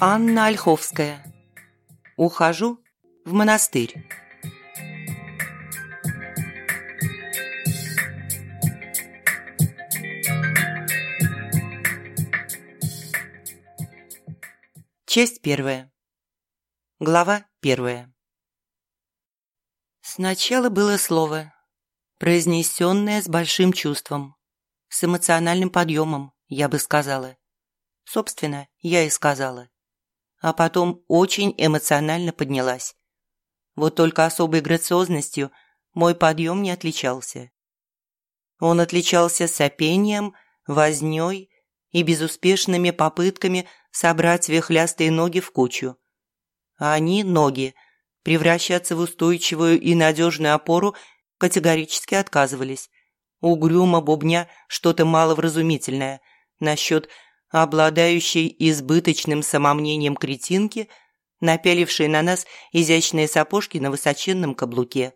Анна Ольховская. Ухожу в монастырь. Часть первая. Глава первая. Сначала было слово, произнесенное с большим чувством, с эмоциональным подъемом, я бы сказала. Собственно, я и сказала. А потом очень эмоционально поднялась. Вот только особой грациозностью мой подъем не отличался. Он отличался сопением, вознёй и безуспешными попытками собрать вихлястые ноги в кучу. А они, ноги, превращаться в устойчивую и надежную опору категорически отказывались, угрюмо бубня что-то маловразумительное насчет обладающей избыточным самомнением кретинки, напялившей на нас изящные сапожки на высоченном каблуке.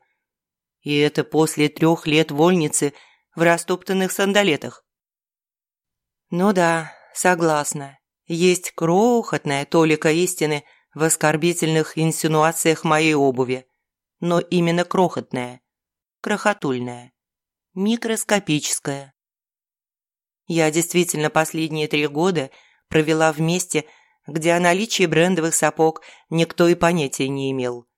И это после трех лет вольницы в растоптанных сандалетах. Ну да, согласна. Есть крохотная толика истины в оскорбительных инсинуациях моей обуви. Но именно крохотная, крохотульная, микроскопическая. Я действительно последние три года провела в месте, где о наличии брендовых сапог никто и понятия не имел.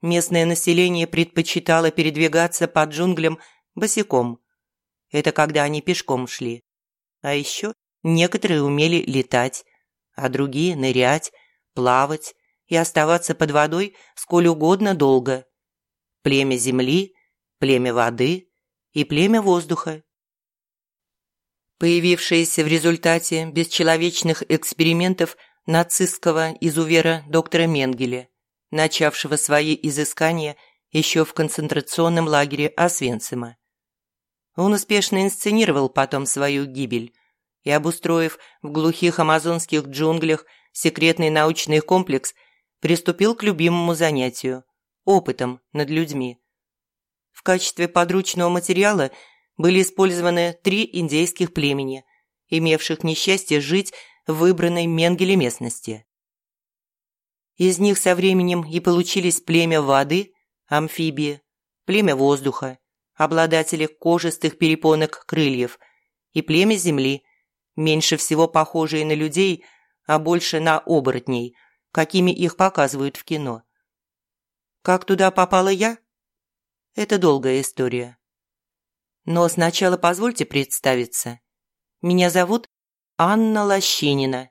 Местное население предпочитало передвигаться по джунглям босиком. Это когда они пешком шли. А еще некоторые умели летать, а другие нырять, плавать и оставаться под водой сколь угодно долго. Племя земли, племя воды и племя воздуха появившееся в результате бесчеловечных экспериментов нацистского изувера доктора Менгеля, начавшего свои изыскания еще в концентрационном лагере Освенцима. Он успешно инсценировал потом свою гибель и, обустроив в глухих амазонских джунглях секретный научный комплекс, приступил к любимому занятию – опытом над людьми. В качестве подручного материала – были использованы три индейских племени, имевших несчастье жить в выбранной Менгеле местности. Из них со временем и получились племя воды, амфибии, племя воздуха, обладатели кожистых перепонок крыльев, и племя земли, меньше всего похожие на людей, а больше на оборотней, какими их показывают в кино. Как туда попала я? Это долгая история. Но сначала позвольте представиться. Меня зовут Анна Лощинина.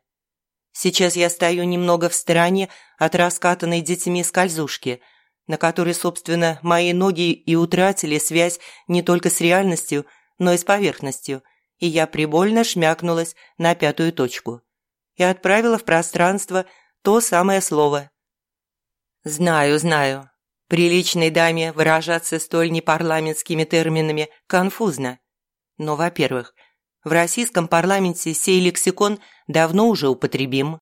Сейчас я стою немного в стороне от раскатанной детьми скользушки, на которой, собственно, мои ноги и утратили связь не только с реальностью, но и с поверхностью, и я прибольно шмякнулась на пятую точку и отправила в пространство то самое слово. «Знаю, знаю, Приличной даме выражаться столь непарламентскими терминами конфузно. Но, во-первых, в российском парламенте сей лексикон давно уже употребим.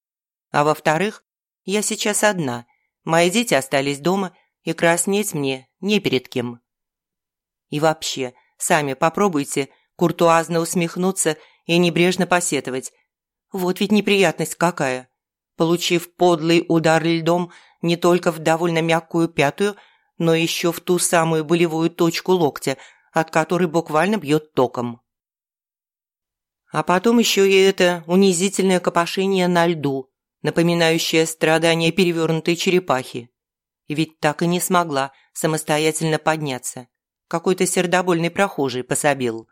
А во-вторых, я сейчас одна, мои дети остались дома, и краснеть мне не перед кем. И вообще, сами попробуйте куртуазно усмехнуться и небрежно посетовать. Вот ведь неприятность какая. Получив подлый удар льдом не только в довольно мягкую пятую, но еще в ту самую болевую точку локтя, от которой буквально бьет током. А потом еще и это унизительное копошение на льду, напоминающее страдания перевернутой черепахи. И ведь так и не смогла самостоятельно подняться. Какой-то сердобольный прохожий пособил.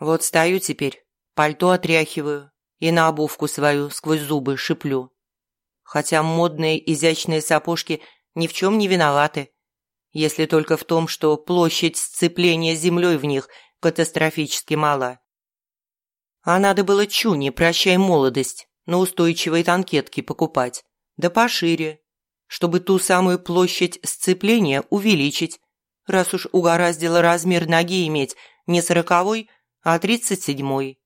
Вот стою теперь, пальто отряхиваю и на обувку свою сквозь зубы шиплю хотя модные изящные сапожки ни в чем не виноваты, если только в том, что площадь сцепления землей в них катастрофически мала. А надо было чуни, прощай молодость, на устойчивой танкетке покупать, да пошире, чтобы ту самую площадь сцепления увеличить, раз уж угораздило размер ноги иметь не сороковой, а тридцать седьмой,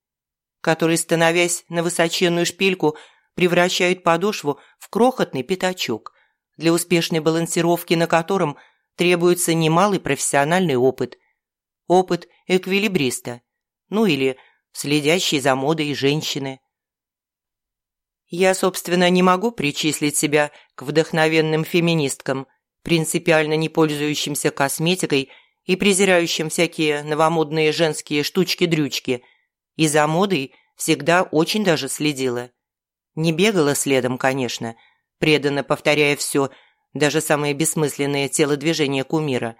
который, становясь на высоченную шпильку, превращают подошву в крохотный пятачок, для успешной балансировки на котором требуется немалый профессиональный опыт. Опыт эквилибриста, ну или следящей за модой женщины. Я, собственно, не могу причислить себя к вдохновенным феминисткам, принципиально не пользующимся косметикой и презирающим всякие новомодные женские штучки-дрючки. И за модой всегда очень даже следила. Не бегала следом, конечно, преданно повторяя все, даже самые бессмысленные телодвижения кумира,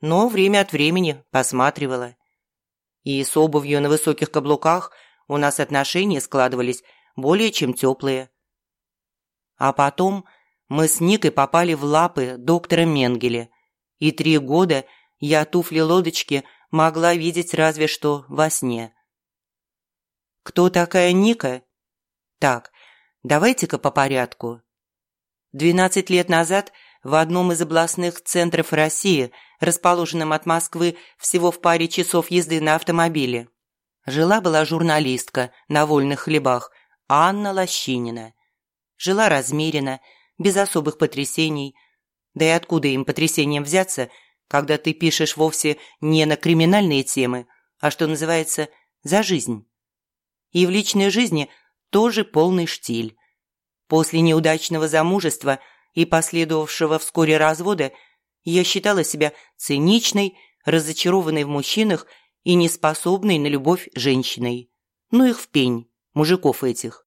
но время от времени посматривала. И с обувью на высоких каблуках у нас отношения складывались более чем теплые. А потом мы с Никой попали в лапы доктора Менгеля, и три года я туфли-лодочки могла видеть разве что во сне. Кто такая Ника? Так, давайте-ка по порядку. Двенадцать лет назад в одном из областных центров России, расположенном от Москвы всего в паре часов езды на автомобиле, жила-была журналистка на вольных хлебах Анна Лощинина. Жила размеренно, без особых потрясений. Да и откуда им потрясением взяться, когда ты пишешь вовсе не на криминальные темы, а, что называется, за жизнь. И в личной жизни тоже полный штиль. После неудачного замужества и последовавшего вскоре развода я считала себя циничной, разочарованной в мужчинах и неспособной на любовь женщиной. Ну их в пень, мужиков этих.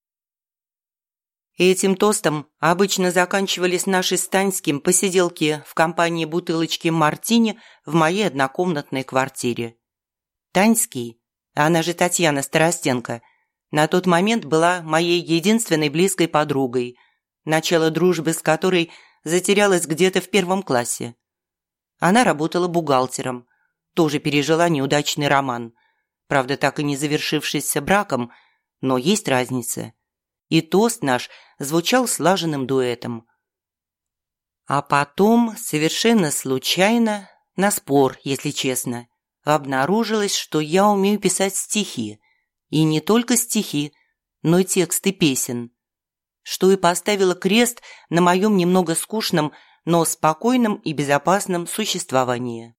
Этим тостом обычно заканчивались наши с Таньским посиделки в компании бутылочки «Мартини» в моей однокомнатной квартире. Таньский, она же Татьяна Старостенко, на тот момент была моей единственной близкой подругой, начало дружбы с которой затерялось где-то в первом классе. Она работала бухгалтером, тоже пережила неудачный роман, правда, так и не завершившийся браком, но есть разница. И тост наш звучал слаженным дуэтом. А потом, совершенно случайно, на спор, если честно, обнаружилось, что я умею писать стихи – и не только стихи, но и тексты песен. Что и поставило крест на моем немного скучном, но спокойном и безопасном существовании.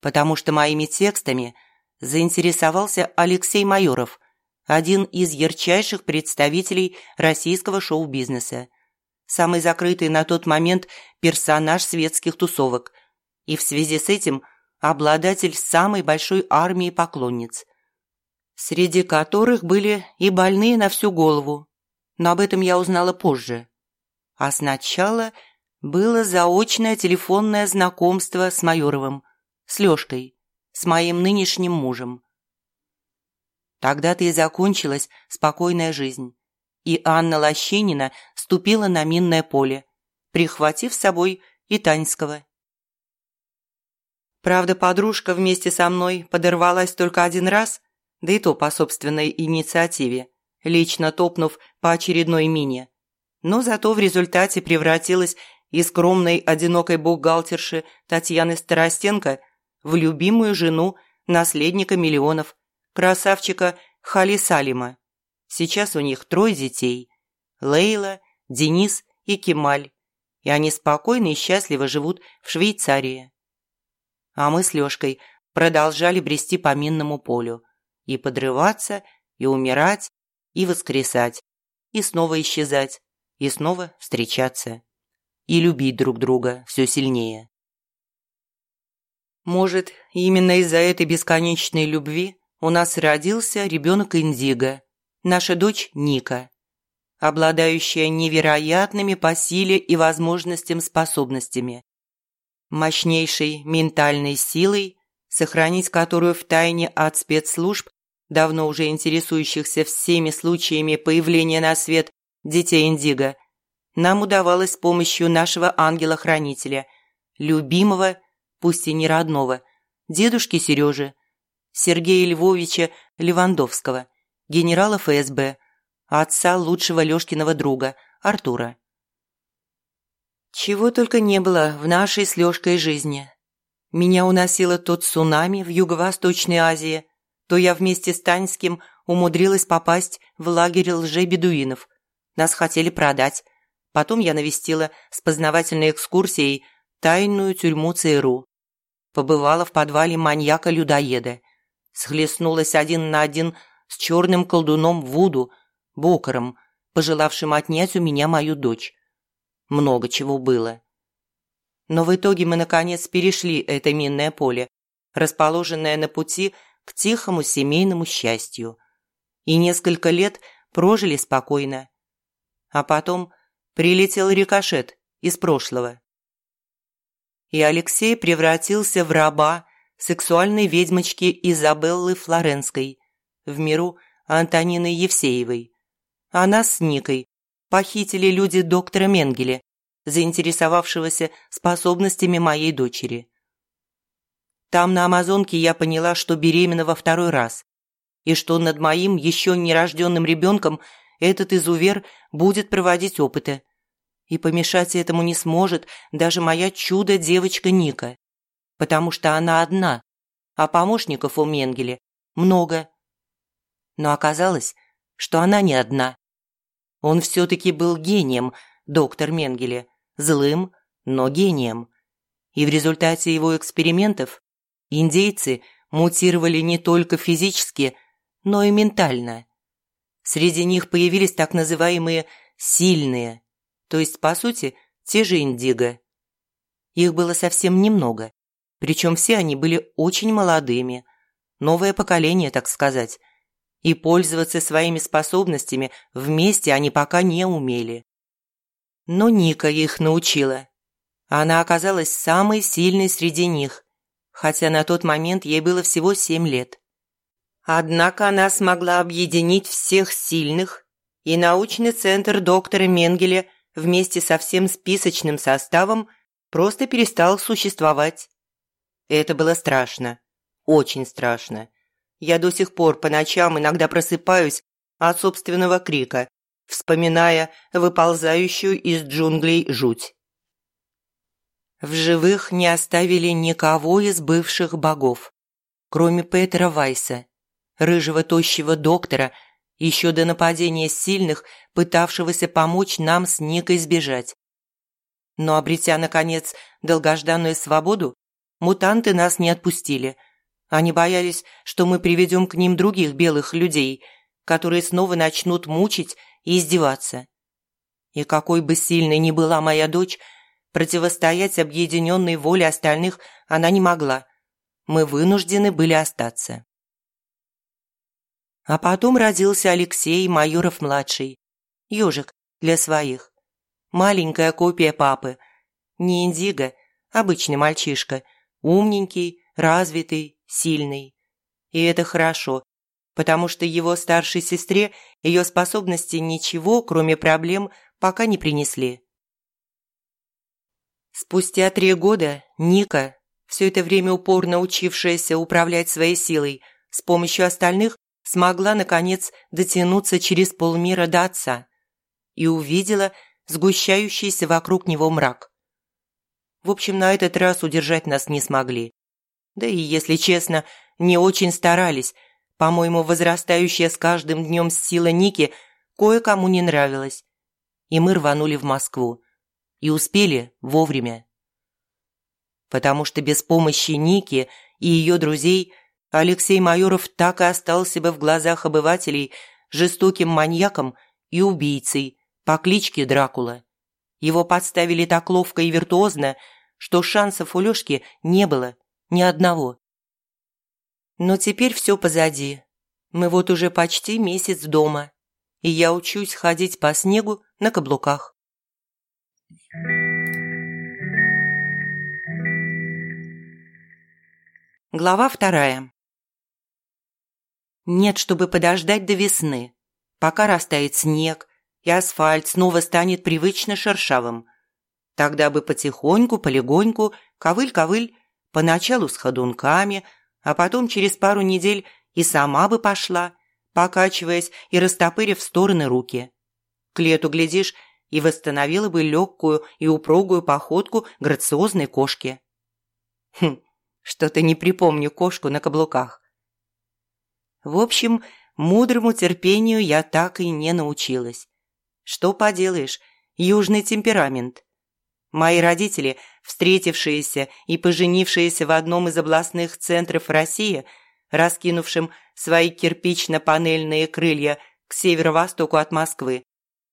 Потому что моими текстами заинтересовался Алексей Майоров, один из ярчайших представителей российского шоу-бизнеса, самый закрытый на тот момент персонаж светских тусовок и в связи с этим обладатель самой большой армии поклонниц – среди которых были и больные на всю голову. Но об этом я узнала позже. А сначала было заочное телефонное знакомство с Майоровым, с Лёшкой, с моим нынешним мужем. Тогда-то и закончилась спокойная жизнь, и Анна Лощинина ступила на минное поле, прихватив с собой и Таньского. Правда, подружка вместе со мной подорвалась только один раз, да и то по собственной инициативе, лично топнув по очередной мине. Но зато в результате превратилась из скромной одинокой бухгалтерши Татьяны Старостенко в любимую жену наследника миллионов, красавчика Хали Салима. Сейчас у них трое детей – Лейла, Денис и Кемаль, и они спокойно и счастливо живут в Швейцарии. А мы с Лёшкой продолжали брести по минному полю – и подрываться, и умирать, и воскресать, и снова исчезать, и снова встречаться, и любить друг друга все сильнее. Может, именно из-за этой бесконечной любви у нас родился ребенок Индиго, наша дочь Ника, обладающая невероятными по силе и возможностям способностями, мощнейшей ментальной силой, сохранить которую в тайне от спецслужб давно уже интересующихся всеми случаями появления на свет детей Индиго, нам удавалось с помощью нашего ангела-хранителя, любимого, пусть и не родного, дедушки Сережи, Сергея Львовича Левандовского, генерала ФСБ, отца лучшего Лёшкиного друга, Артура. Чего только не было в нашей с Лёшкой жизни. Меня уносило тот цунами в Юго-Восточной Азии – то я вместе с Таньским умудрилась попасть в лагерь лже-бедуинов. Нас хотели продать. Потом я навестила с познавательной экскурсией тайную тюрьму ЦРУ. Побывала в подвале маньяка-людоеда. Схлестнулась один на один с черным колдуном Вуду, Бокером, пожелавшим отнять у меня мою дочь. Много чего было. Но в итоге мы, наконец, перешли это минное поле, расположенное на пути к тихому семейному счастью. И несколько лет прожили спокойно. А потом прилетел рикошет из прошлого. И Алексей превратился в раба сексуальной ведьмочки Изабеллы Флоренской, в миру Антонины Евсеевой. А нас с Никой похитили люди доктора Менгеле, заинтересовавшегося способностями моей дочери. Там, на Амазонке, я поняла, что беременна во второй раз, и что над моим еще нерожденным ребенком этот изувер будет проводить опыты. И помешать этому не сможет даже моя чудо-девочка Ника, потому что она одна, а помощников у Менгеле много. Но оказалось, что она не одна. Он все-таки был гением, доктор Менгеле, злым, но гением. И в результате его экспериментов индейцы мутировали не только физически, но и ментально. Среди них появились так называемые «сильные», то есть, по сути, те же индиго. Их было совсем немного, причем все они были очень молодыми, новое поколение, так сказать, и пользоваться своими способностями вместе они пока не умели. Но Ника их научила. Она оказалась самой сильной среди них, хотя на тот момент ей было всего семь лет. Однако она смогла объединить всех сильных, и научный центр доктора Менгеля вместе со всем списочным составом просто перестал существовать. Это было страшно, очень страшно. Я до сих пор по ночам иногда просыпаюсь от собственного крика, вспоминая выползающую из джунглей жуть. В живых не оставили никого из бывших богов, кроме Петера Вайса, рыжего тощего доктора, еще до нападения сильных, пытавшегося помочь нам с Никой сбежать. Но обретя, наконец, долгожданную свободу, мутанты нас не отпустили. Они боялись, что мы приведем к ним других белых людей, которые снова начнут мучить и издеваться. И какой бы сильной ни была моя дочь, противостоять объединенной воле остальных она не могла. Мы вынуждены были остаться. А потом родился Алексей Майоров-младший. Ёжик для своих. Маленькая копия папы. Не индиго, обычный мальчишка. Умненький, развитый, сильный. И это хорошо, потому что его старшей сестре ее способности ничего, кроме проблем, пока не принесли. Спустя три года Ника, все это время упорно учившаяся управлять своей силой, с помощью остальных смогла, наконец, дотянуться через полмира до отца и увидела сгущающийся вокруг него мрак. В общем, на этот раз удержать нас не смогли. Да и, если честно, не очень старались, по-моему, возрастающая с каждым днем сила Ники кое-кому не нравилась. И мы рванули в Москву. И успели вовремя. Потому что без помощи Ники и ее друзей Алексей Майоров так и остался бы в глазах обывателей жестоким маньяком и убийцей по кличке Дракула. Его подставили так ловко и виртуозно, что шансов у Лёшки не было ни одного. Но теперь все позади. Мы вот уже почти месяц дома, и я учусь ходить по снегу на каблуках. Глава вторая. Нет, чтобы подождать до весны, пока растает снег, и асфальт снова станет привычно шершавым. Тогда бы потихоньку, полегоньку, ковыль-ковыль, поначалу с ходунками, а потом через пару недель и сама бы пошла, покачиваясь и растопырив в стороны руки. К лету, глядишь, и восстановила бы легкую и упругую походку грациозной кошки. Хм, что-то не припомню кошку на каблуках. В общем, мудрому терпению я так и не научилась. Что поделаешь, южный темперамент. Мои родители, встретившиеся и поженившиеся в одном из областных центров России, раскинувшим свои кирпично-панельные крылья к северо-востоку от Москвы,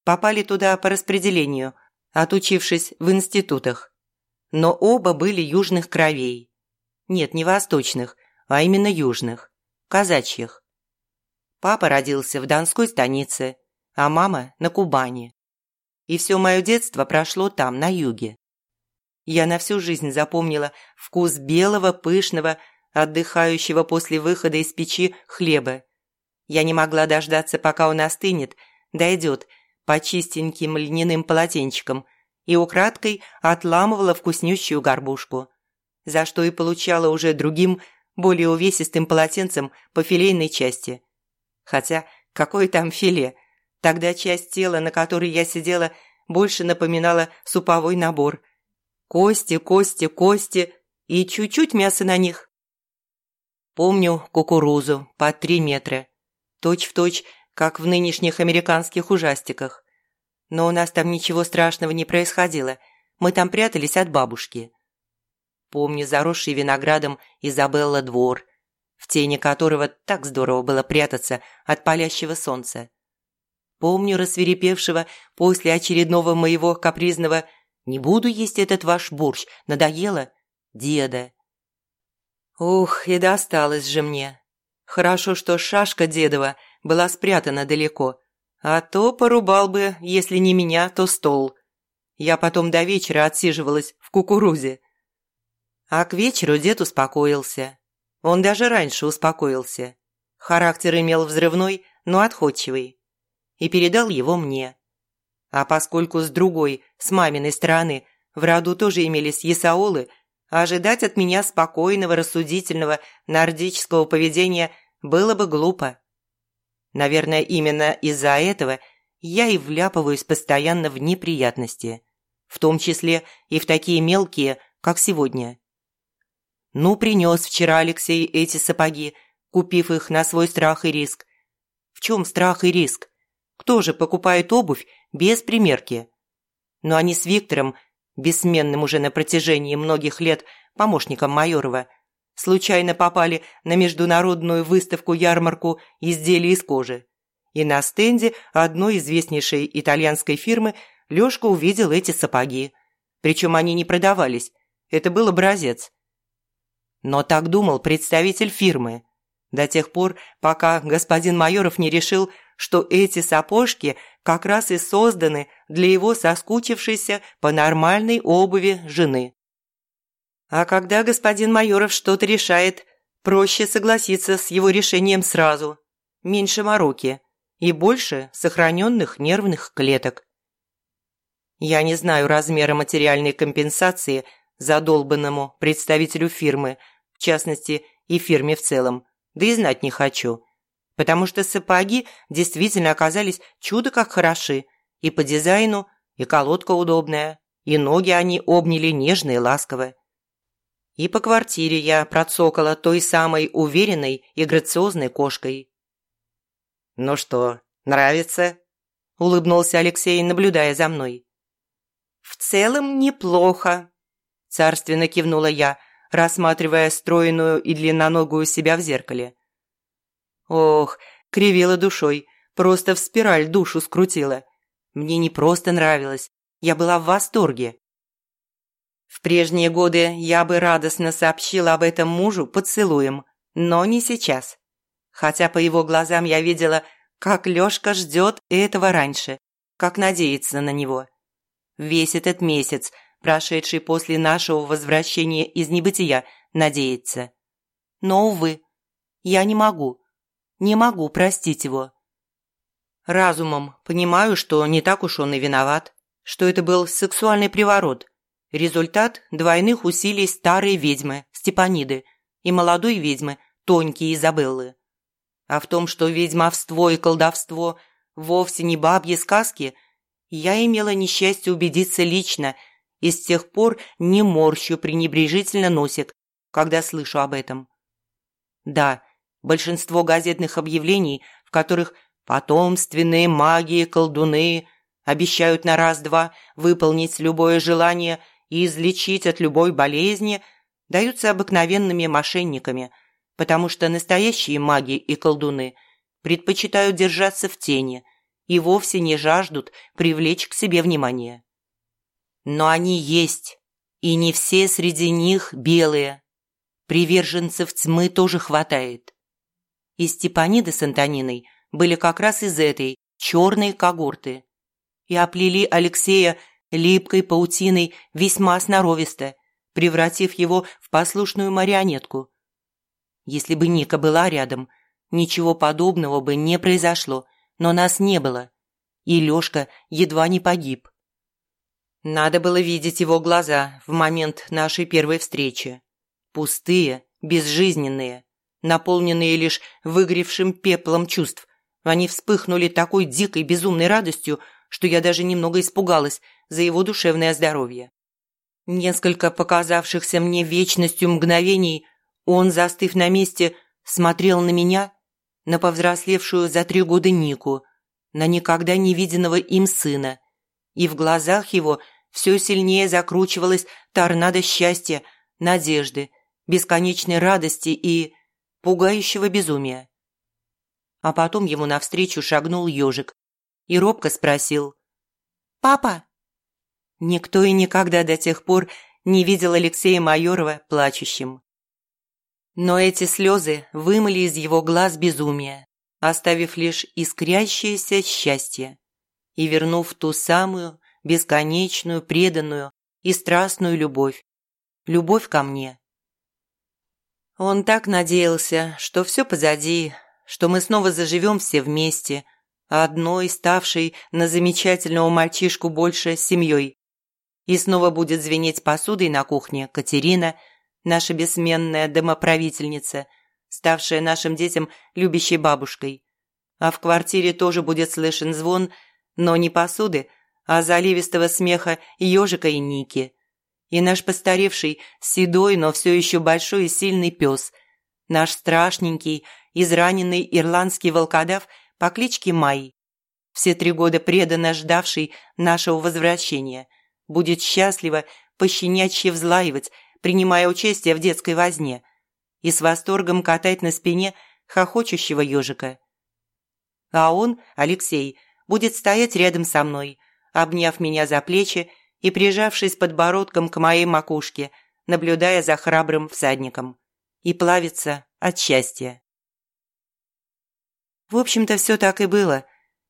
Попали туда по распределению, отучившись в институтах. Но оба были южных кровей. Нет, не восточных, а именно южных, казачьих. Папа родился в Донской станице, а мама – на Кубани. И все мое детство прошло там, на юге. Я на всю жизнь запомнила вкус белого, пышного, отдыхающего после выхода из печи хлеба. Я не могла дождаться, пока он остынет, дойдет по чистеньким льняным полотенчикам и украдкой отламывала вкуснющую горбушку, за что и получала уже другим, более увесистым полотенцем по филейной части. Хотя, какое там филе? Тогда часть тела, на которой я сидела, больше напоминала суповой набор. Кости, кости, кости и чуть-чуть мяса на них. Помню кукурузу по три метра. Точь в точь, как в нынешних американских ужастиках. Но у нас там ничего страшного не происходило. Мы там прятались от бабушки. Помню заросший виноградом Изабелла двор, в тени которого так здорово было прятаться от палящего солнца. Помню рассверепевшего после очередного моего капризного «Не буду есть этот ваш борщ, надоело?» деда. Ух, и досталось же мне. Хорошо, что шашка дедова была спрятана далеко, а то порубал бы, если не меня, то стол. Я потом до вечера отсиживалась в кукурузе. А к вечеру дед успокоился. Он даже раньше успокоился. Характер имел взрывной, но отходчивый. И передал его мне. А поскольку с другой, с маминой стороны, в роду тоже имелись есаулы, ожидать от меня спокойного, рассудительного, нордического поведения было бы глупо. Наверное, именно из-за этого я и вляпываюсь постоянно в неприятности, в том числе и в такие мелкие, как сегодня. Ну, принес вчера Алексей эти сапоги, купив их на свой страх и риск. В чем страх и риск? Кто же покупает обувь без примерки? Но они с Виктором бессменным уже на протяжении многих лет помощником Майорова, случайно попали на международную выставку-ярмарку изделий из кожи. И на стенде одной известнейшей итальянской фирмы Лёшка увидел эти сапоги. Причем они не продавались, это был образец. Но так думал представитель фирмы. До тех пор, пока господин Майоров не решил, что эти сапожки как раз и созданы для его соскучившейся по нормальной обуви жены. А когда господин Майоров что-то решает, проще согласиться с его решением сразу. Меньше мороки и больше сохраненных нервных клеток. Я не знаю размера материальной компенсации задолбанному представителю фирмы, частности и фирме в целом, да и знать не хочу – потому что сапоги действительно оказались чудо как хороши и по дизайну, и колодка удобная, и ноги они обняли нежно и ласково. И по квартире я процокала той самой уверенной и грациозной кошкой. «Ну что, нравится?» – улыбнулся Алексей, наблюдая за мной. «В целом неплохо», – царственно кивнула я, рассматривая стройную и длинноногую себя в зеркале. Ох, кривила душой, просто в спираль душу скрутила. Мне не просто нравилось, я была в восторге. В прежние годы я бы радостно сообщила об этом мужу поцелуем, но не сейчас. Хотя по его глазам я видела, как Лёшка ждет этого раньше, как надеется на него. Весь этот месяц, прошедший после нашего возвращения из небытия, надеется. Но, увы, я не могу. Не могу простить его. Разумом понимаю, что не так уж он и виноват, что это был сексуальный приворот, результат двойных усилий старой ведьмы Степаниды и молодой ведьмы Тоньки Изабеллы. А в том, что ведьмовство и колдовство вовсе не бабьи сказки, я имела несчастье убедиться лично и с тех пор не морщу пренебрежительно носик, когда слышу об этом. Да, Большинство газетных объявлений, в которых потомственные маги и колдуны обещают на раз-два выполнить любое желание и излечить от любой болезни, даются обыкновенными мошенниками, потому что настоящие маги и колдуны предпочитают держаться в тени и вовсе не жаждут привлечь к себе внимание. Но они есть, и не все среди них белые. Приверженцев тьмы тоже хватает. И Степанида с Антониной были как раз из этой черной когорты и оплели Алексея липкой паутиной весьма сноровисто, превратив его в послушную марионетку. Если бы Ника была рядом, ничего подобного бы не произошло, но нас не было, и Лёшка едва не погиб. Надо было видеть его глаза в момент нашей первой встречи. Пустые, безжизненные, наполненные лишь выгоревшим пеплом чувств. Они вспыхнули такой дикой безумной радостью, что я даже немного испугалась за его душевное здоровье. Несколько показавшихся мне вечностью мгновений он, застыв на месте, смотрел на меня, на повзрослевшую за три года Нику, на никогда не виденного им сына, и в глазах его все сильнее закручивалась торнадо счастья, надежды, бесконечной радости и пугающего безумия. А потом ему навстречу шагнул ежик и робко спросил «Папа?» Никто и никогда до тех пор не видел Алексея Майорова плачущим. Но эти слезы вымыли из его глаз безумие, оставив лишь искрящееся счастье и вернув ту самую бесконечную, преданную и страстную любовь. Любовь ко мне. Он так надеялся, что все позади, что мы снова заживем все вместе, одной, ставшей на замечательного мальчишку больше семьей. И снова будет звенеть посудой на кухне Катерина, наша бессменная домоправительница, ставшая нашим детям любящей бабушкой. А в квартире тоже будет слышен звон, но не посуды, а заливистого смеха ежика и Ники. И наш постаревший, седой, но все еще большой и сильный пес, наш страшненький, израненный ирландский волкодав по кличке Май, все три года преданно ждавший нашего возвращения, будет счастливо пощенячьи взлаивать, принимая участие в детской возне, и с восторгом катать на спине хохочущего ежика. А он, Алексей, будет стоять рядом со мной – обняв меня за плечи и прижавшись подбородком к моей макушке, наблюдая за храбрым всадником. И плавиться от счастья. В общем-то, все так и было.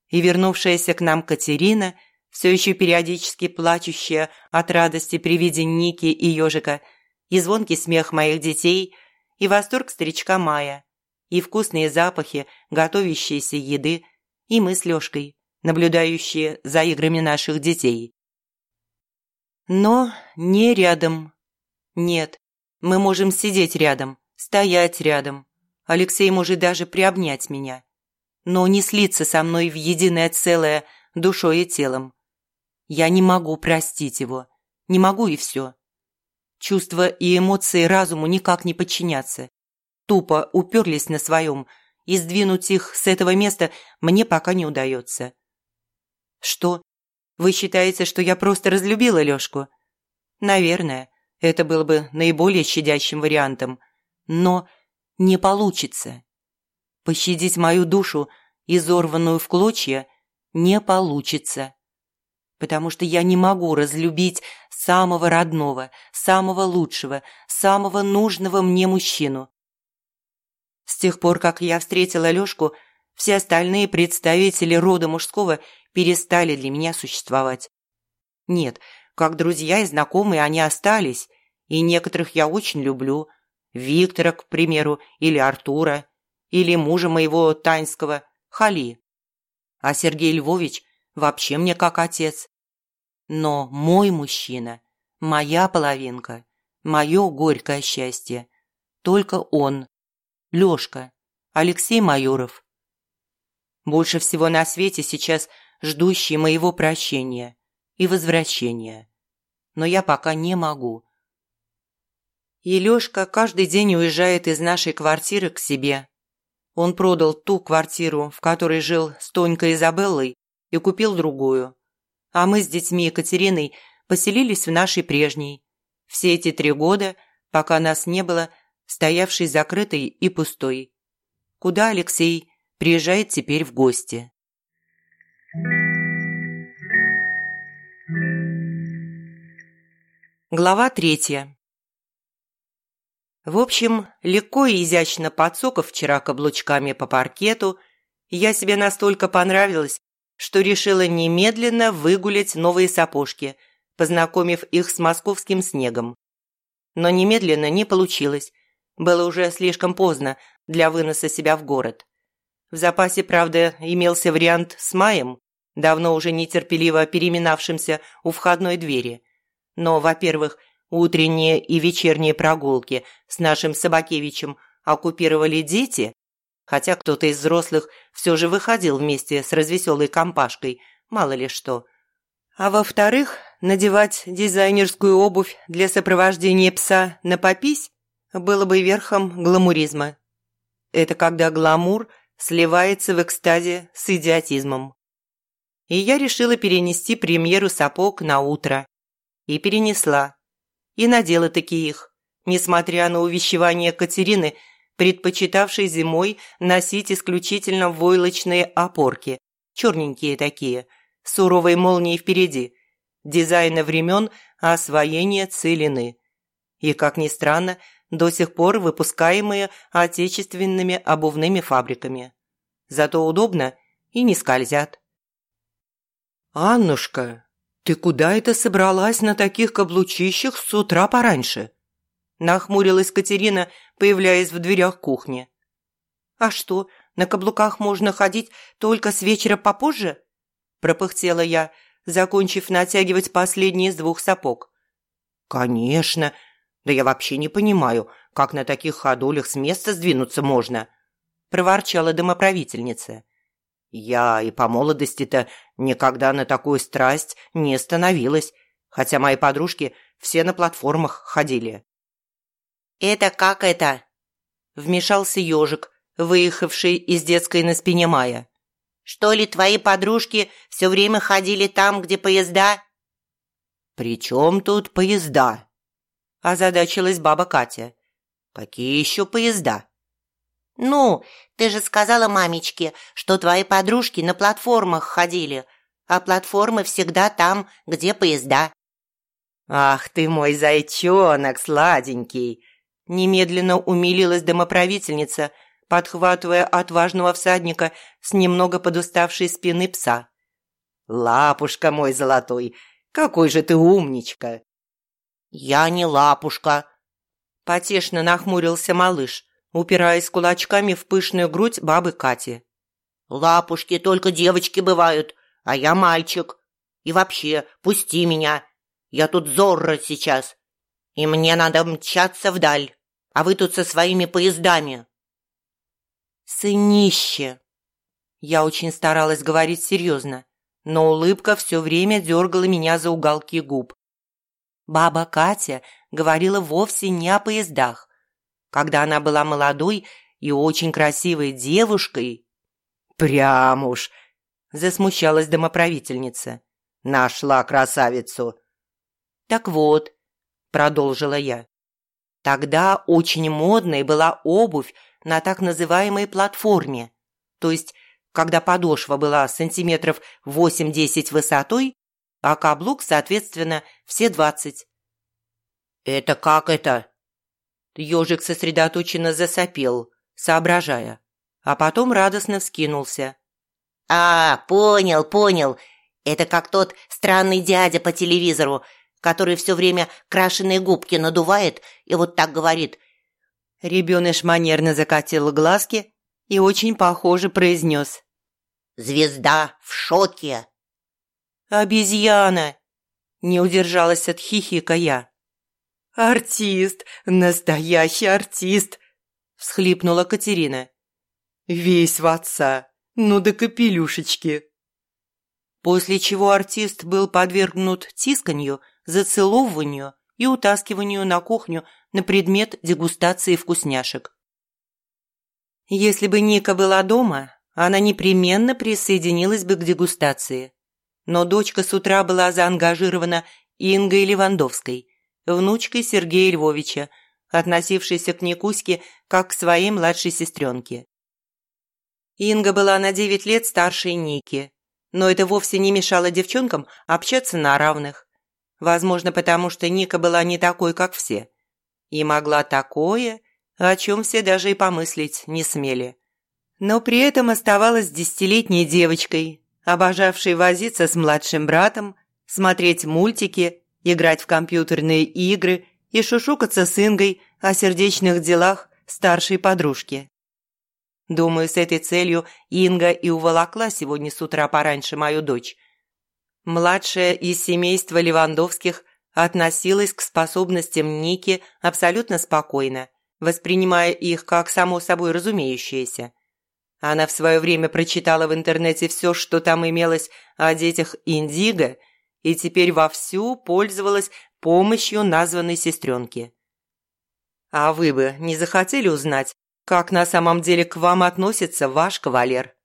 И вернувшаяся к нам Катерина, все еще периодически плачущая от радости при виде Ники и ежика, и звонкий смех моих детей, и восторг старичка Мая, и вкусные запахи готовящейся еды, и мы с Лёшкой, наблюдающие за играми наших детей. Но не рядом. Нет, мы можем сидеть рядом, стоять рядом. Алексей может даже приобнять меня. Но не слиться со мной в единое целое душой и телом. Я не могу простить его. Не могу и все. Чувства и эмоции разуму никак не подчинятся. Тупо уперлись на своем, и сдвинуть их с этого места мне пока не удается. «Что? Вы считаете, что я просто разлюбила Лёшку?» «Наверное, это было бы наиболее щадящим вариантом. Но не получится. Пощадить мою душу, изорванную в клочья, не получится. Потому что я не могу разлюбить самого родного, самого лучшего, самого нужного мне мужчину. С тех пор, как я встретила Лёшку, все остальные представители рода мужского перестали для меня существовать. Нет, как друзья и знакомые они остались, и некоторых я очень люблю. Виктора, к примеру, или Артура, или мужа моего Таньского, Хали. А Сергей Львович вообще мне как отец. Но мой мужчина, моя половинка, мое горькое счастье, только он, Лёшка, Алексей Майоров. Больше всего на свете сейчас – ждущий моего прощения и возвращения. Но я пока не могу. И Лёшка каждый день уезжает из нашей квартиры к себе. Он продал ту квартиру, в которой жил с Тонькой Изабеллой, и купил другую. А мы с детьми Екатериной поселились в нашей прежней. Все эти три года, пока нас не было, стоявшей закрытой и пустой. Куда Алексей приезжает теперь в гости. Глава третья. В общем, легко и изящно подсоков вчера каблучками по паркету, я себе настолько понравилась, что решила немедленно выгулять новые сапожки, познакомив их с московским снегом. Но немедленно не получилось. Было уже слишком поздно для выноса себя в город. В запасе, правда, имелся вариант с маем, давно уже нетерпеливо переминавшимся у входной двери. Но, во-первых, утренние и вечерние прогулки с нашим Собакевичем оккупировали дети, хотя кто-то из взрослых все же выходил вместе с развеселой компашкой, мало ли что. А во-вторых, надевать дизайнерскую обувь для сопровождения пса на попись было бы верхом гламуризма. Это когда гламур сливается в экстазе с идиотизмом. И я решила перенести премьеру сапог на утро. И перенесла. И надела такие их, несмотря на увещевание Катерины, предпочитавшей зимой носить исключительно войлочные опорки, черненькие такие, с суровой молнией впереди, дизайна времен освоения целины. И, как ни странно, до сих пор выпускаемые отечественными обувными фабриками. Зато удобно и не скользят. «Аннушка, ты куда это собралась на таких каблучищах с утра пораньше?» Нахмурилась Катерина, появляясь в дверях кухни. «А что, на каблуках можно ходить только с вечера попозже?» Пропыхтела я, закончив натягивать последний из двух сапог. «Конечно. Да я вообще не понимаю, как на таких ходулях с места сдвинуться можно», проворчала домоправительница. Я и по молодости-то никогда на такую страсть не становилась, хотя мои подружки все на платформах ходили. «Это как это?» – вмешался ежик, выехавший из детской на спине Мая. «Что ли твои подружки все время ходили там, где поезда?» «При чем тут поезда?» – озадачилась баба Катя. «Какие еще поезда?» «Ну, ты же сказала мамечке, что твои подружки на платформах ходили, а платформы всегда там, где поезда». «Ах ты мой зайчонок сладенький!» Немедленно умилилась домоправительница, подхватывая отважного всадника с немного подуставшей спины пса. «Лапушка мой золотой, какой же ты умничка!» «Я не лапушка!» Потешно нахмурился малыш, упираясь кулачками в пышную грудь бабы Кати. «Лапушки только девочки бывают, а я мальчик. И вообще, пусти меня. Я тут Зорро сейчас, и мне надо мчаться вдаль, а вы тут со своими поездами». «Сынище!» Я очень старалась говорить серьезно, но улыбка все время дергала меня за уголки губ. Баба Катя говорила вовсе не о поездах, когда она была молодой и очень красивой девушкой. «Прям уж!» – засмущалась домоправительница. «Нашла красавицу!» «Так вот», – продолжила я, – «тогда очень модной была обувь на так называемой платформе, то есть когда подошва была сантиметров 8-10 высотой, а каблук, соответственно, все 20. «Это как это?» Ежик сосредоточенно засопел, соображая, а потом радостно вскинулся. «А, понял, понял. Это как тот странный дядя по телевизору, который все время крашеные губки надувает и вот так говорит». Ребеныш манерно закатил глазки и очень похоже произнес. «Звезда в шоке!» «Обезьяна!» – не удержалась от хихика я. «Артист! Настоящий артист!» – всхлипнула Катерина. «Весь в отца! Ну да капелюшечки!» После чего артист был подвергнут тисканью, зацеловыванию и утаскиванию на кухню на предмет дегустации вкусняшек. Если бы Ника была дома, она непременно присоединилась бы к дегустации. Но дочка с утра была заангажирована Ингой Левандовской – внучкой Сергея Львовича, относившейся к Никуське как к своей младшей сестренке. Инга была на девять лет старше Ники, Но это вовсе не мешало девчонкам общаться на равных. Возможно, потому что Ника была не такой, как все. И могла такое, о чем все даже и помыслить не смели. Но при этом оставалась десятилетней девочкой, обожавшей возиться с младшим братом, смотреть мультики, играть в компьютерные игры и шушукаться с Ингой о сердечных делах старшей подружки. Думаю, с этой целью Инга и уволокла сегодня с утра пораньше мою дочь. Младшая из семейства Левандовских относилась к способностям Ники абсолютно спокойно, воспринимая их как само собой разумеющееся. Она в свое время прочитала в интернете все, что там имелось о детях Индиго, и теперь вовсю пользовалась помощью названной сестренки. А вы бы не захотели узнать, как на самом деле к вам относится ваш кавалер?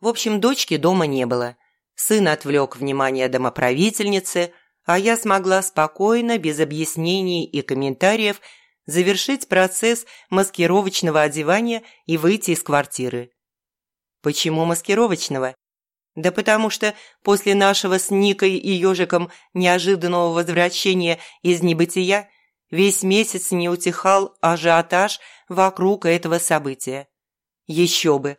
В общем, дочки дома не было. Сын отвлек внимание домоправительницы, а я смогла спокойно, без объяснений и комментариев, завершить процесс маскировочного одевания и выйти из квартиры. Почему маскировочного? Да потому что после нашего с Никой и Ёжиком неожиданного возвращения из небытия Весь месяц не утихал ажиотаж вокруг этого события. Еще бы!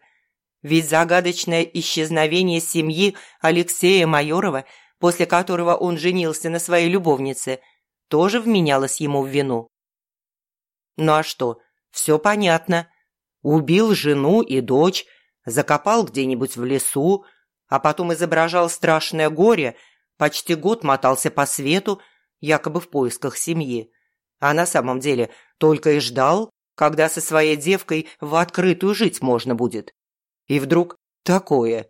Ведь загадочное исчезновение семьи Алексея Майорова, после которого он женился на своей любовнице, тоже вменялось ему в вину. Ну а что, все понятно. Убил жену и дочь, закопал где-нибудь в лесу, а потом изображал страшное горе, почти год мотался по свету, якобы в поисках семьи а на самом деле только и ждал, когда со своей девкой в открытую жить можно будет. И вдруг такое.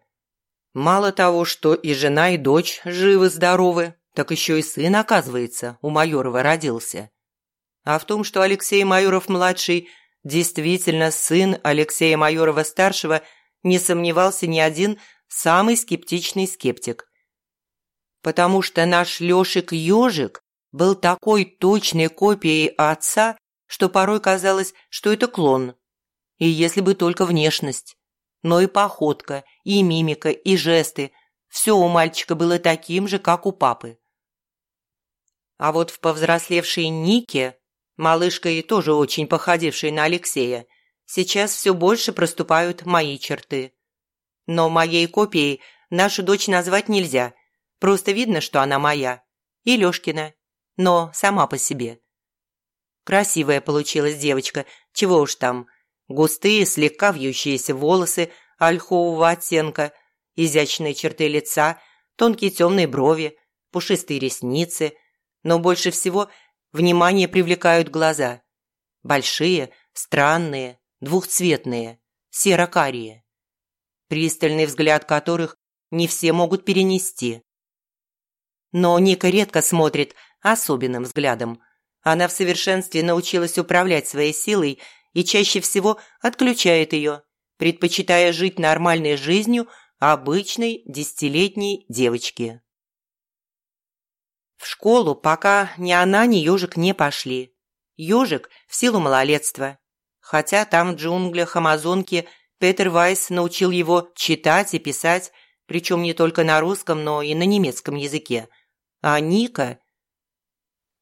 Мало того, что и жена, и дочь живы-здоровы, так еще и сын, оказывается, у Майорова родился. А в том, что Алексей Майоров-младший действительно сын Алексея Майорова-старшего, не сомневался ни один самый скептичный скептик. Потому что наш Лешик-ежик был такой точной копией отца, что порой казалось, что это клон. И если бы только внешность. Но и походка, и мимика, и жесты – все у мальчика было таким же, как у папы. А вот в повзрослевшей Нике, малышкой тоже очень походившей на Алексея, сейчас все больше проступают мои черты. Но моей копией нашу дочь назвать нельзя, просто видно, что она моя. И Лёшкина, но сама по себе. Красивая получилась девочка, чего уж там. Густые, слегка вьющиеся волосы ольхового оттенка, изящные черты лица, тонкие темные брови, пушистые ресницы, но больше всего внимание привлекают глаза. Большие, странные, двухцветные, серо-карие. Пристальный взгляд которых не все могут перенести. Но Ника редко смотрит особенным взглядом. Она в совершенстве научилась управлять своей силой и чаще всего отключает ее, предпочитая жить нормальной жизнью обычной десятилетней девочки. В школу пока ни она, ни ежик не пошли. Ежик в силу малолетства. Хотя там в джунглях Амазонки Петер Вайс научил его читать и писать, причем не только на русском, но и на немецком языке. А Ника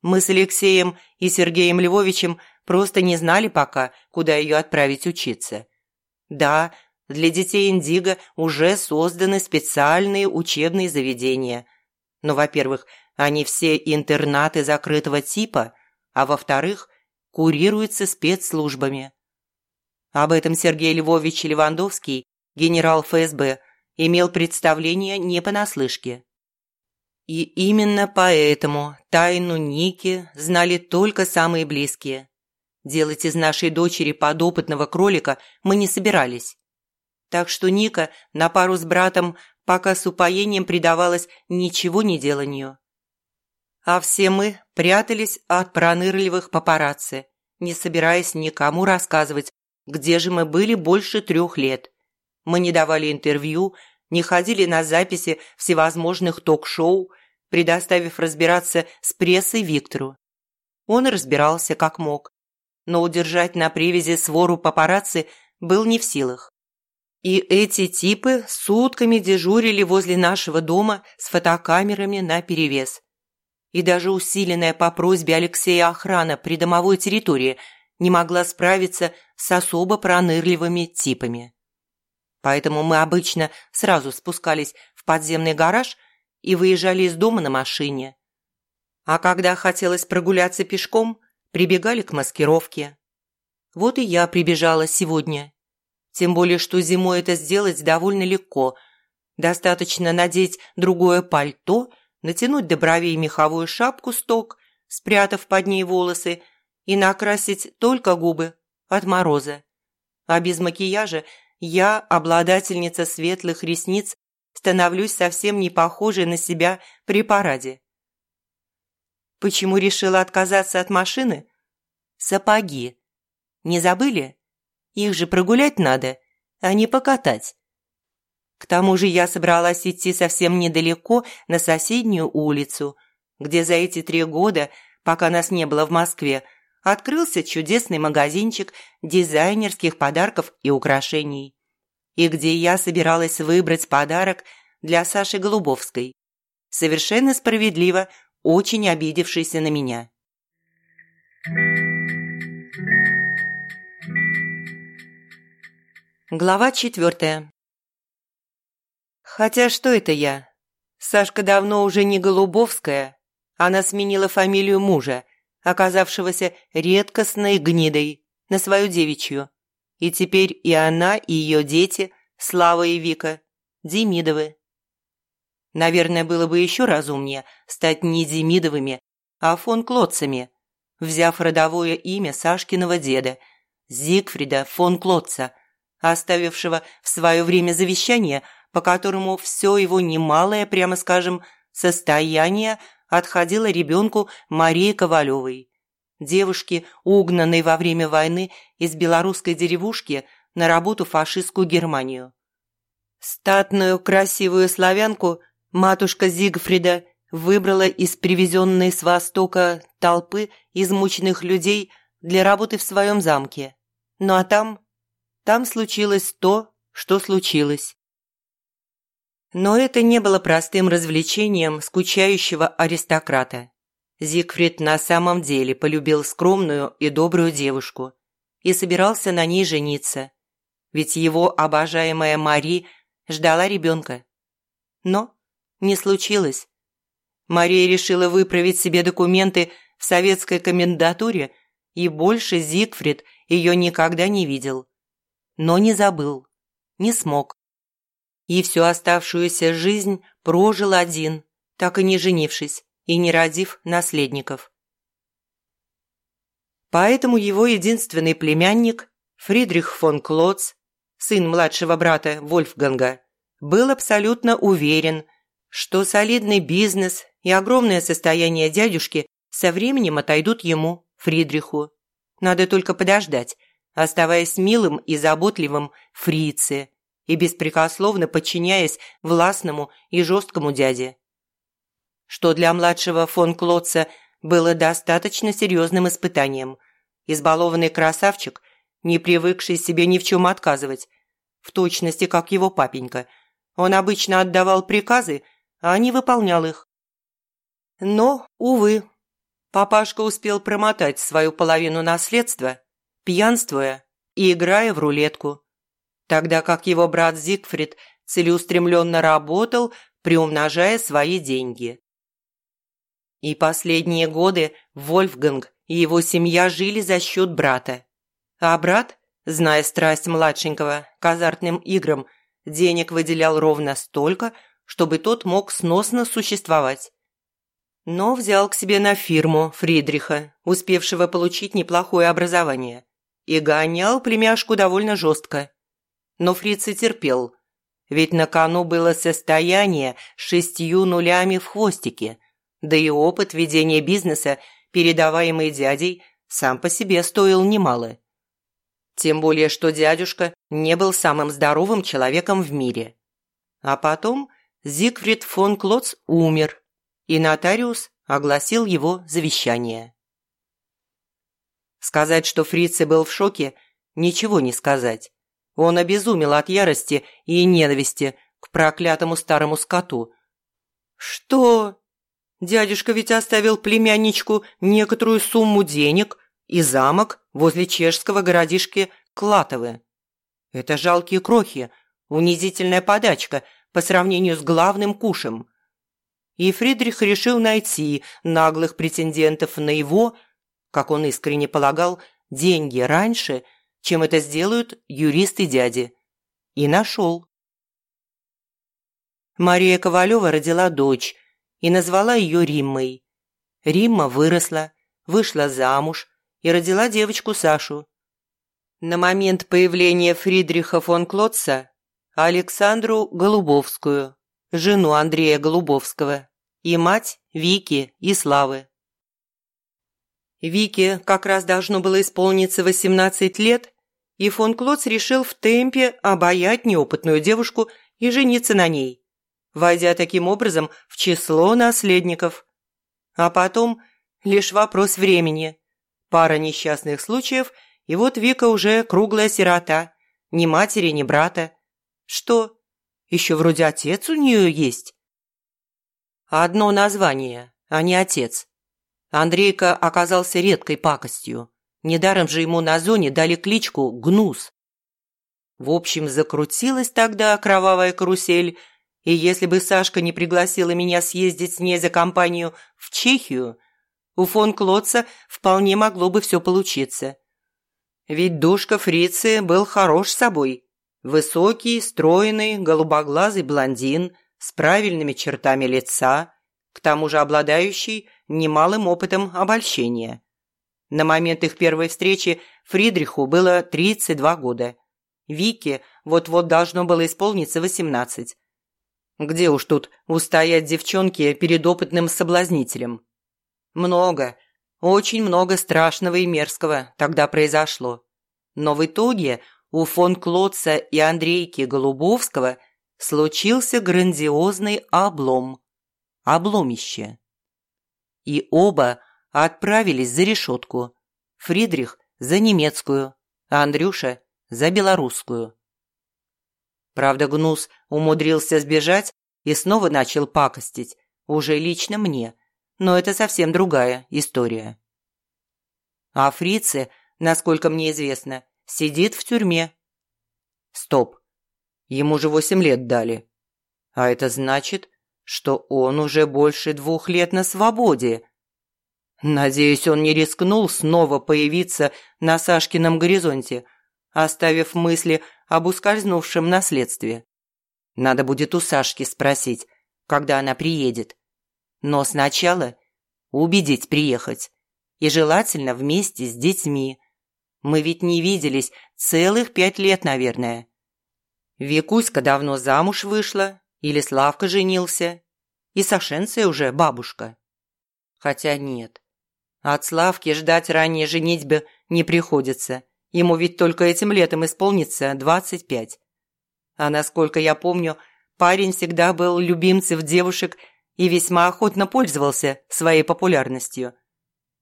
мы с Алексеем и Сергеем Львовичем просто не знали пока, куда ее отправить учиться. Да, для детей Индиго уже созданы специальные учебные заведения. Но, во-первых, они все интернаты закрытого типа, а во-вторых, курируются спецслужбами. Об этом Сергей Львович Левандовский, генерал ФСБ, имел представление не понаслышке. И именно поэтому тайну Ники знали только самые близкие. Делать из нашей дочери подопытного кролика мы не собирались. Так что Ника на пару с братом пока с упоением предавалась ничего не деланию. А все мы прятались от пронырливых папарацци, не собираясь никому рассказывать, где же мы были больше трех лет. Мы не давали интервью, не ходили на записи всевозможных ток-шоу, предоставив разбираться с прессой Виктору. Он разбирался как мог, но удержать на привязи свору папарацци был не в силах. И эти типы сутками дежурили возле нашего дома с фотокамерами наперевес. И даже усиленная по просьбе Алексея охрана при домовой территории не могла справиться с особо пронырливыми типами. Поэтому мы обычно сразу спускались в подземный гараж и выезжали из дома на машине. А когда хотелось прогуляться пешком, прибегали к маскировке. Вот и я прибежала сегодня тем более, что зимой это сделать довольно легко. Достаточно надеть другое пальто, натянуть до бровей меховую шапку-сток, спрятав под ней волосы, и накрасить только губы от мороза. А без макияжа я, обладательница светлых ресниц, становлюсь совсем не похожей на себя при параде. Почему решила отказаться от машины? Сапоги. Не забыли? Их же прогулять надо, а не покатать. К тому же я собралась идти совсем недалеко на соседнюю улицу, где за эти три года, пока нас не было в Москве, открылся чудесный магазинчик дизайнерских подарков и украшений. И где я собиралась выбрать подарок для Саши Голубовской. Совершенно справедливо, очень обидевшейся на меня. Глава четвертая. Хотя что это я? Сашка давно уже не Голубовская. Она сменила фамилию мужа, оказавшегося редкостной гнидой, на свою девичью. И теперь и она, и ее дети, Слава и Вика, Демидовы. Наверное, было бы еще разумнее стать не Демидовыми, а фон Клотцами, взяв родовое имя Сашкиного деда, Зигфрида фон Клотца – оставившего в свое время завещание, по которому все его немалое, прямо скажем, состояние отходило ребенку Марии Ковалевой, девушке, угнанной во время войны из белорусской деревушки на работу в фашистскую Германию. Статную красивую славянку матушка Зигфрида выбрала из привезенной с Востока толпы измученных людей для работы в своем замке. Ну а там там случилось то, что случилось. Но это не было простым развлечением скучающего аристократа. Зигфрид на самом деле полюбил скромную и добрую девушку и собирался на ней жениться, ведь его обожаемая Мари ждала ребенка. Но не случилось. Мария решила выправить себе документы в советской комендатуре, и больше Зигфрид ее никогда не видел но не забыл, не смог. И всю оставшуюся жизнь прожил один, так и не женившись и не родив наследников. Поэтому его единственный племянник, Фридрих фон Клотц, сын младшего брата Вольфганга, был абсолютно уверен, что солидный бизнес и огромное состояние дядюшки со временем отойдут ему, Фридриху. Надо только подождать, оставаясь милым и заботливым фрице и беспрекословно подчиняясь властному и жесткому дяде. Что для младшего фон Клотца было достаточно серьезным испытанием. Избалованный красавчик, не привыкший себе ни в чем отказывать, в точности как его папенька. Он обычно отдавал приказы, а не выполнял их. Но, увы, папашка успел промотать свою половину наследства пьянствуя и играя в рулетку, тогда как его брат Зигфрид целеустремленно работал, приумножая свои деньги. И последние годы Вольфганг и его семья жили за счет брата. А брат, зная страсть младшенького к азартным играм, денег выделял ровно столько, чтобы тот мог сносно существовать. Но взял к себе на фирму Фридриха, успевшего получить неплохое образование и гонял племяшку довольно жестко. Но фриц и терпел, ведь на кону было состояние с шестью нулями в хвостике, да и опыт ведения бизнеса, передаваемый дядей, сам по себе стоил немало. Тем более, что дядюшка не был самым здоровым человеком в мире. А потом Зигфрид фон Клотц умер, и нотариус огласил его завещание. Сказать, что Фрице был в шоке, ничего не сказать. Он обезумел от ярости и ненависти к проклятому старому скоту. «Что? Дядюшка ведь оставил племянничку некоторую сумму денег и замок возле чешского городишки Клатовы. Это жалкие крохи, унизительная подачка по сравнению с главным кушем. И Фридрих решил найти наглых претендентов на его, как он искренне полагал, деньги раньше, чем это сделают юристы дяди. И нашел. Мария Ковалева родила дочь и назвала ее Риммой. Римма выросла, вышла замуж и родила девочку Сашу. На момент появления Фридриха фон Клотца Александру Голубовскую, жену Андрея Голубовского, и мать Вики и Славы. Вике как раз должно было исполниться 18 лет, и фон Клотц решил в темпе обаять неопытную девушку и жениться на ней, войдя таким образом в число наследников. А потом лишь вопрос времени. Пара несчастных случаев – и вот Вика уже круглая сирота. Ни матери, ни брата. Что? Еще вроде отец у нее есть. Одно название, а не отец. Андрейка оказался редкой пакостью. Недаром же ему на зоне дали кличку «Гнус». В общем, закрутилась тогда кровавая карусель, и если бы Сашка не пригласила меня съездить с ней за компанию в Чехию, у фон Клотца вполне могло бы все получиться. Ведь душка фрицы был хорош собой. Высокий, стройный, голубоглазый блондин с правильными чертами лица, к тому же обладающий немалым опытом обольщения. На момент их первой встречи Фридриху было 32 года. Вике вот-вот должно было исполниться 18. Где уж тут устоять девчонке перед опытным соблазнителем? Много, очень много страшного и мерзкого тогда произошло. Но в итоге у фон Клотца и Андрейки Голубовского случился грандиозный облом. Обломище. И оба отправились за решетку. Фридрих за немецкую, а Андрюша за белорусскую. Правда, Гнус умудрился сбежать и снова начал пакостить, уже лично мне – но это совсем другая история. А фрице, насколько мне известно, сидит в тюрьме. Стоп. Ему же восемь лет дали. А это значит, что он уже больше двух лет на свободе. Надеюсь, он не рискнул снова появиться на Сашкином горизонте, оставив мысли об ускользнувшем наследстве. Надо будет у Сашки спросить, когда она приедет. Но сначала убедить приехать. И желательно вместе с детьми. Мы ведь не виделись целых пять лет, наверное. Викуська давно замуж вышла, или Славка женился, и Сашенция уже бабушка. Хотя нет. От Славки ждать ранней женитьбы не приходится. Ему ведь только этим летом исполнится двадцать пять. А насколько я помню, парень всегда был любимцем девушек и весьма охотно пользовался своей популярностью.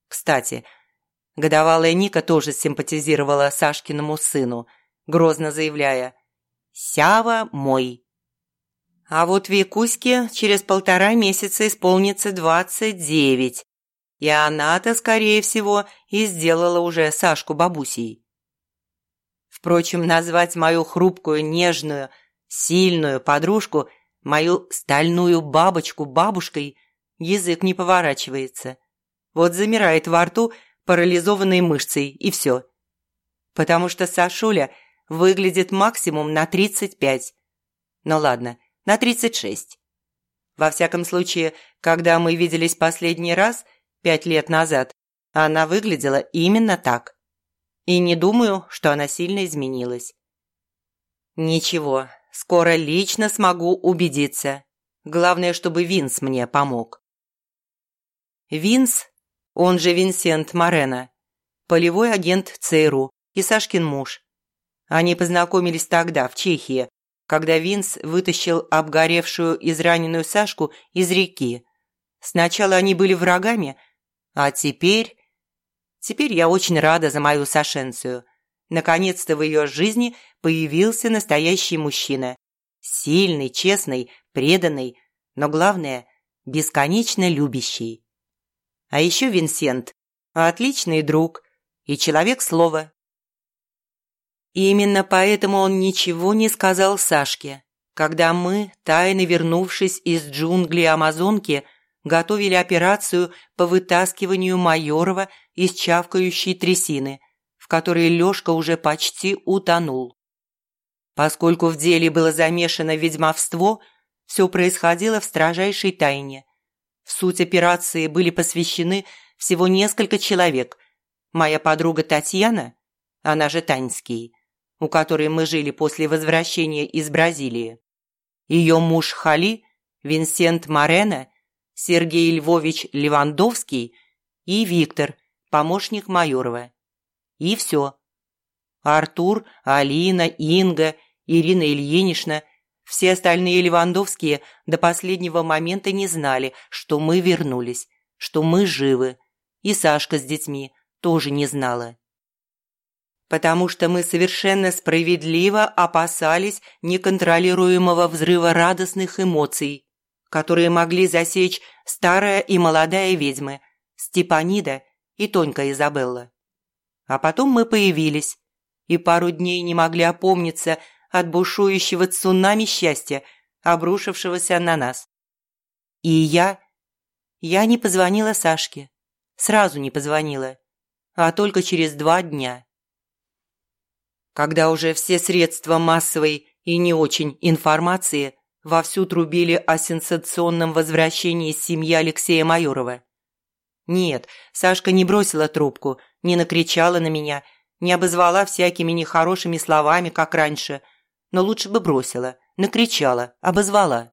Кстати, годовалая Ника тоже симпатизировала Сашкиному сыну, грозно заявляя «Сява мой». А вот Викуське через полтора месяца исполнится двадцать девять, и она-то, скорее всего, и сделала уже Сашку бабусей. Впрочем, назвать мою хрупкую, нежную, сильную подружку – Мою стальную бабочку бабушкой язык не поворачивается. Вот замирает во рту парализованной мышцей, и все. Потому что Сашуля выглядит максимум на 35. Ну ладно, на 36. Во всяком случае, когда мы виделись последний раз, пять лет назад, она выглядела именно так. И не думаю, что она сильно изменилась. Ничего, Скоро лично смогу убедиться. Главное, чтобы Винс мне помог. Винс, он же Винсент Морено, полевой агент ЦРУ и Сашкин муж. Они познакомились тогда, в Чехии, когда Винс вытащил обгоревшую израненную Сашку из реки. Сначала они были врагами, а теперь... Теперь я очень рада за мою Сашенцию. Наконец-то в ее жизни появился настоящий мужчина. Сильный, честный, преданный, но главное – бесконечно любящий. А еще Винсент – отличный друг и человек слова. И именно поэтому он ничего не сказал Сашке, когда мы, тайно вернувшись из джунглей Амазонки, готовили операцию по вытаскиванию Майорова из чавкающей трясины, в которой Лёшка уже почти утонул. Поскольку в деле было замешано ведьмовство, все происходило в строжайшей тайне. В суть операции были посвящены всего несколько человек. Моя подруга Татьяна, она же Таньский, у которой мы жили после возвращения из Бразилии. Ее муж Хали, Винсент Морено, Сергей Львович Левандовский и Виктор, помощник Майорова. И все. Артур, Алина, Инга, Ирина Ильинична, все остальные Левандовские до последнего момента не знали, что мы вернулись, что мы живы. И Сашка с детьми тоже не знала потому что мы совершенно справедливо опасались неконтролируемого взрыва радостных эмоций, которые могли засечь старая и молодая ведьмы Степанида и Тонька Изабелла. А потом мы появились, и пару дней не могли опомниться от бушующего цунами счастья, обрушившегося на нас. И я... Я не позвонила Сашке. Сразу не позвонила, а только через два дня когда уже все средства массовой и не очень информации вовсю трубили о сенсационном возвращении семьи Алексея Майорова. Нет, Сашка не бросила трубку, не накричала на меня, не обозвала всякими нехорошими словами, как раньше, но лучше бы бросила, накричала, обозвала.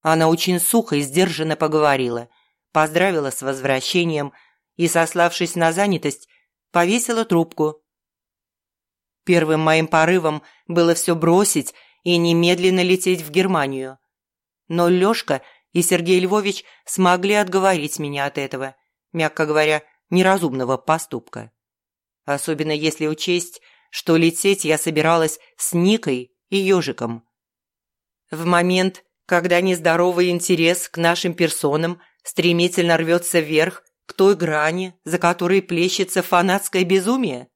Она очень сухо и сдержанно поговорила, поздравила с возвращением и, сославшись на занятость, повесила трубку Первым моим порывом было все бросить и немедленно лететь в Германию. Но Лёшка и Сергей Львович смогли отговорить меня от этого, мягко говоря, неразумного поступка. Особенно если учесть, что лететь я собиралась с Никой и Ёжиком. В момент, когда нездоровый интерес к нашим персонам стремительно рвется вверх к той грани, за которой плещется фанатское безумие,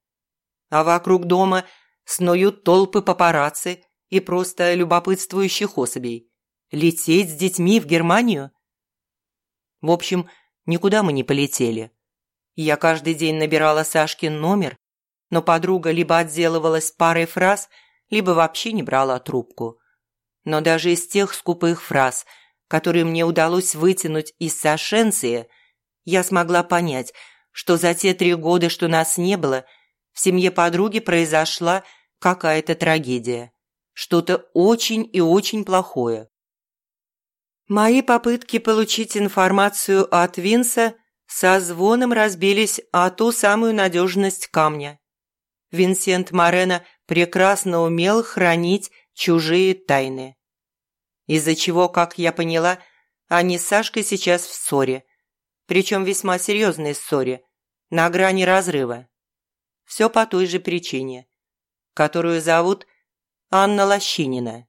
а вокруг дома снуют толпы папарацци и просто любопытствующих особей. Лететь с детьми в Германию? В общем, никуда мы не полетели. Я каждый день набирала Сашкин номер, но подруга либо отделывалась парой фраз, либо вообще не брала трубку. Но даже из тех скупых фраз, которые мне удалось вытянуть из Сашенции, я смогла понять, что за те три года, что нас не было – в семье подруги произошла какая-то трагедия. Что-то очень и очень плохое. Мои попытки получить информацию от Винса со звоном разбились о ту самую надежность камня. Винсент Морено прекрасно умел хранить чужие тайны. Из-за чего, как я поняла, они с Сашкой сейчас в ссоре. Причем весьма серьезной ссоре, на грани разрыва. Все по той же причине, которую зовут Анна Лощинина.